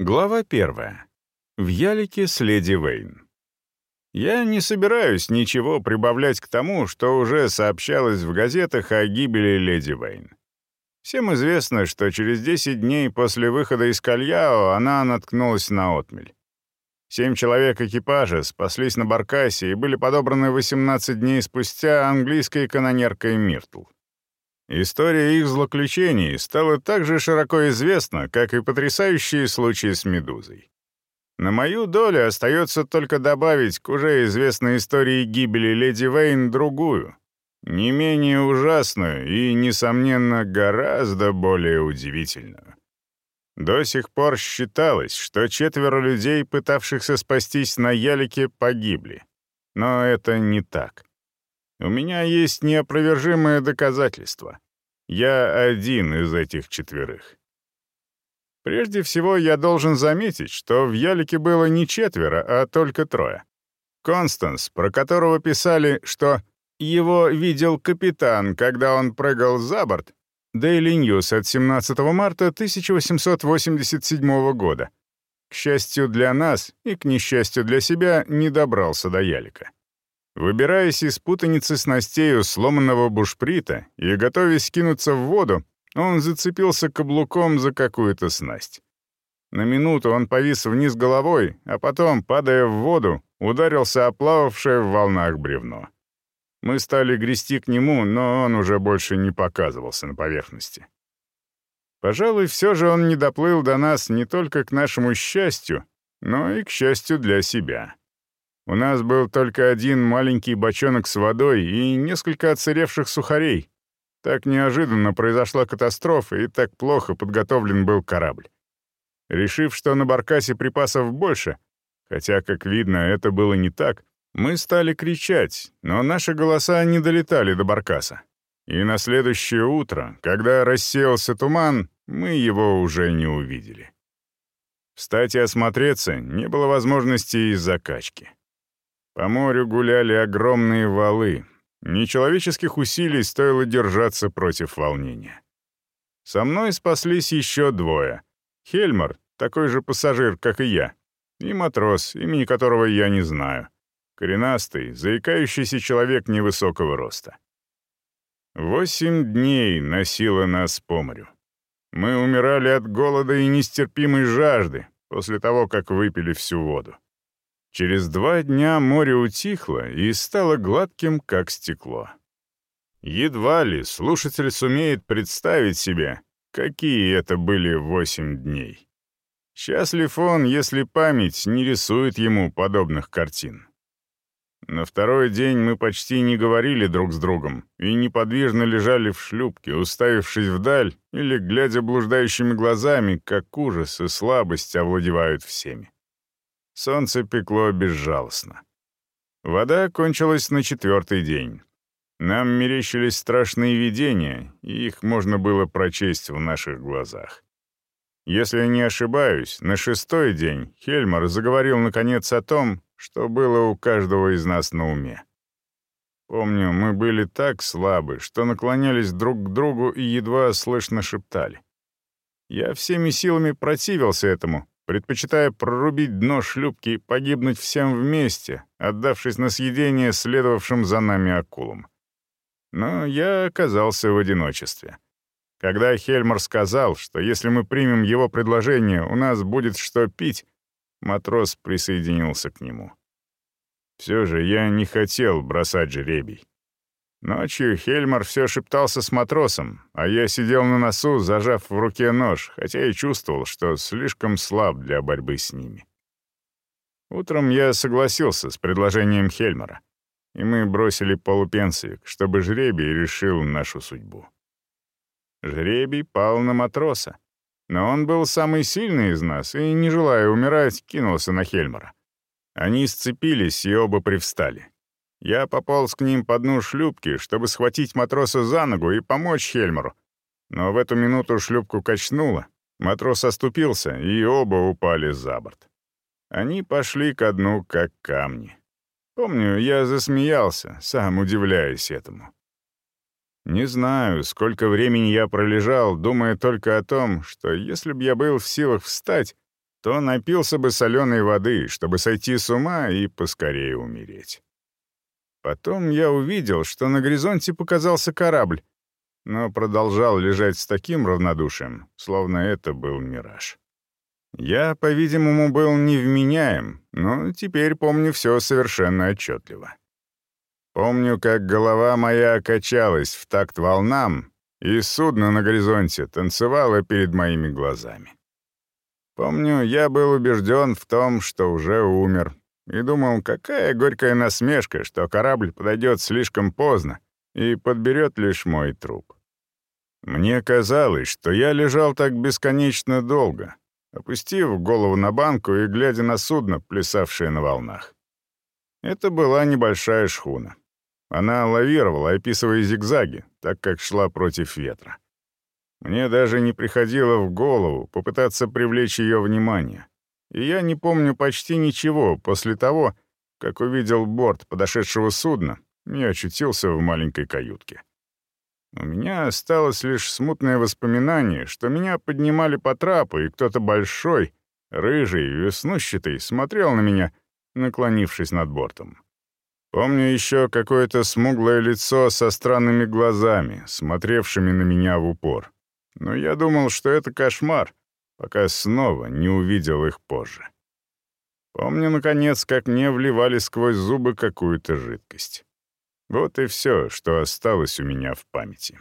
Глава первая. В ялике с леди Вейн. Я не собираюсь ничего прибавлять к тому, что уже сообщалось в газетах о гибели леди Вейн. Всем известно, что через 10 дней после выхода из Кальяо она наткнулась на отмель. Семь человек экипажа спаслись на баркасе и были подобраны 18 дней спустя английской канонеркой Миртл. История их злоключений стала так же широко известна, как и потрясающие случаи с «Медузой». На мою долю остается только добавить к уже известной истории гибели леди Вейн другую, не менее ужасную и, несомненно, гораздо более удивительную. До сих пор считалось, что четверо людей, пытавшихся спастись на ялике, погибли. Но это не так. У меня есть неопровержимое доказательство. Я один из этих четверых. Прежде всего, я должен заметить, что в Ялике было не четверо, а только трое. Констанс, про которого писали, что его видел капитан, когда он прыгал за борт, Daily News от 17 марта 1887 года. К счастью для нас и к несчастью для себя, не добрался до Ялика. Выбираясь из путаницы снастей сломанного бушприта и готовясь кинуться в воду, он зацепился каблуком за какую-то снасть. На минуту он повис вниз головой, а потом, падая в воду, ударился о плававшее в волнах бревно. Мы стали грести к нему, но он уже больше не показывался на поверхности. Пожалуй, все же он не доплыл до нас не только к нашему счастью, но и к счастью для себя. У нас был только один маленький бочонок с водой и несколько отсыревших сухарей. Так неожиданно произошла катастрофа, и так плохо подготовлен был корабль. Решив, что на баркасе припасов больше, хотя, как видно, это было не так, мы стали кричать, но наши голоса не долетали до баркаса. И на следующее утро, когда рассеялся туман, мы его уже не увидели. Встать и осмотреться не было возможности из-за качки. По морю гуляли огромные валы. Нечеловеческих усилий стоило держаться против волнения. Со мной спаслись еще двое. Хельмар, такой же пассажир, как и я, и матрос, имени которого я не знаю. Коренастый, заикающийся человек невысокого роста. Восемь дней носило нас по морю. Мы умирали от голода и нестерпимой жажды после того, как выпили всю воду. Через два дня море утихло и стало гладким, как стекло. Едва ли слушатель сумеет представить себе, какие это были восемь дней. Счастлив он, если память не рисует ему подобных картин. На второй день мы почти не говорили друг с другом и неподвижно лежали в шлюпке, уставившись вдаль или глядя блуждающими глазами, как ужас и слабость овладевают всеми. Солнце пекло безжалостно. Вода кончилась на четвертый день. Нам мерещились страшные видения, и их можно было прочесть в наших глазах. Если не ошибаюсь, на шестой день Хельмар заговорил наконец о том, что было у каждого из нас на уме. Помню, мы были так слабы, что наклонялись друг к другу и едва слышно шептали. Я всеми силами противился этому, предпочитая прорубить дно шлюпки и погибнуть всем вместе, отдавшись на съедение следовавшим за нами акулам. Но я оказался в одиночестве. Когда Хельмар сказал, что если мы примем его предложение, у нас будет что пить, матрос присоединился к нему. Все же я не хотел бросать жеребий. Ночью Хельмар все шептался с матросом, а я сидел на носу, зажав в руке нож, хотя и чувствовал, что слишком слаб для борьбы с ними. Утром я согласился с предложением Хельмара, и мы бросили полупенсик, чтобы жребий решил нашу судьбу. Жребий пал на матроса, но он был самый сильный из нас и, не желая умирать, кинулся на Хельмара. Они сцепились и оба привстали. Я пополз к ним по дну шлюпки, чтобы схватить матроса за ногу и помочь Хельмеру. Но в эту минуту шлюпку качнуло, матрос оступился, и оба упали за борт. Они пошли ко дну, как камни. Помню, я засмеялся, сам удивляясь этому. Не знаю, сколько времени я пролежал, думая только о том, что если б я был в силах встать, то напился бы соленой воды, чтобы сойти с ума и поскорее умереть. Потом я увидел, что на горизонте показался корабль, но продолжал лежать с таким равнодушием, словно это был мираж. Я, по-видимому, был невменяем, но теперь помню все совершенно отчетливо. Помню, как голова моя качалась в такт волнам, и судно на горизонте танцевало перед моими глазами. Помню, я был убежден в том, что уже умер, и думал, какая горькая насмешка, что корабль подойдет слишком поздно и подберет лишь мой труп. Мне казалось, что я лежал так бесконечно долго, опустив голову на банку и глядя на судно, плясавшее на волнах. Это была небольшая шхуна. Она лавировала, описывая зигзаги, так как шла против ветра. Мне даже не приходило в голову попытаться привлечь ее внимание. И я не помню почти ничего после того, как увидел борт подошедшего судна и очутился в маленькой каютке. У меня осталось лишь смутное воспоминание, что меня поднимали по трапу, и кто-то большой, рыжий, веснущатый смотрел на меня, наклонившись над бортом. Помню еще какое-то смуглое лицо со странными глазами, смотревшими на меня в упор но я думал, что это кошмар, пока снова не увидел их позже. Помню, наконец, как мне вливали сквозь зубы какую-то жидкость. Вот и все, что осталось у меня в памяти.